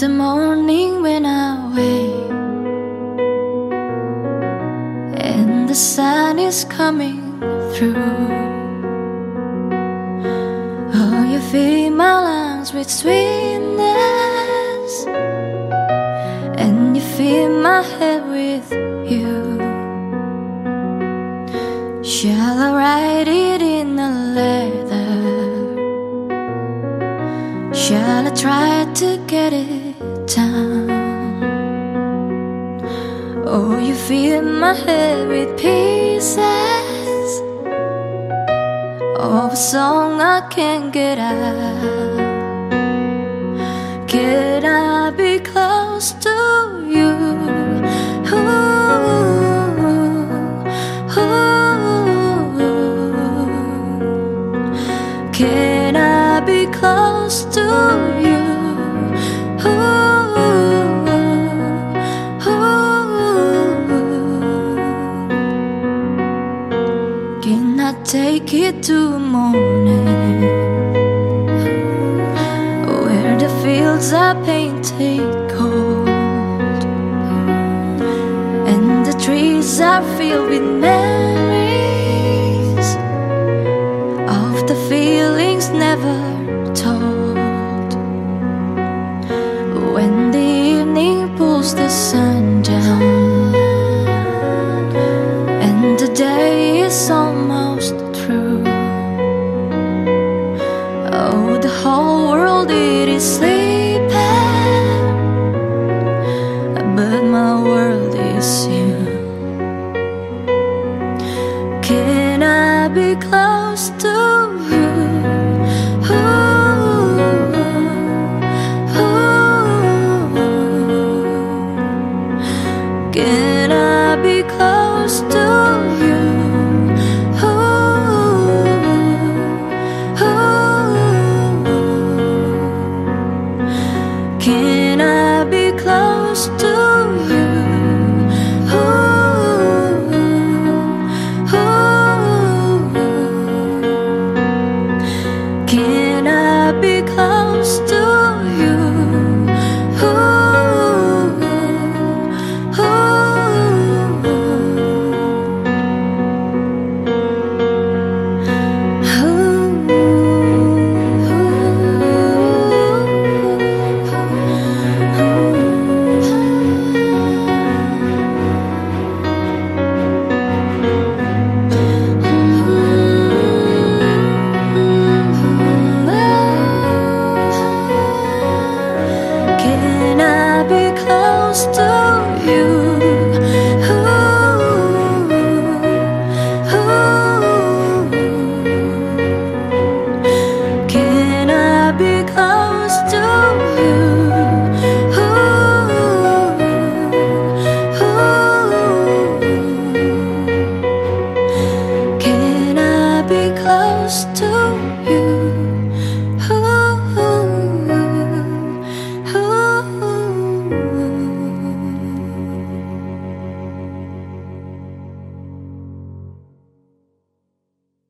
the morning when I wake and the sun is coming through. Oh, you fill my lungs with sweetness and you fill my head with you. Shall I write it? Shall I try to get it down? Oh, you fill my head with pieces of a song I can't get out. Can I be close to Oh, oh, oh, take it to morning? Where the fields are painted gold. And the trees are filled with memories be close to close to you? Can I be close to you? Can I be close to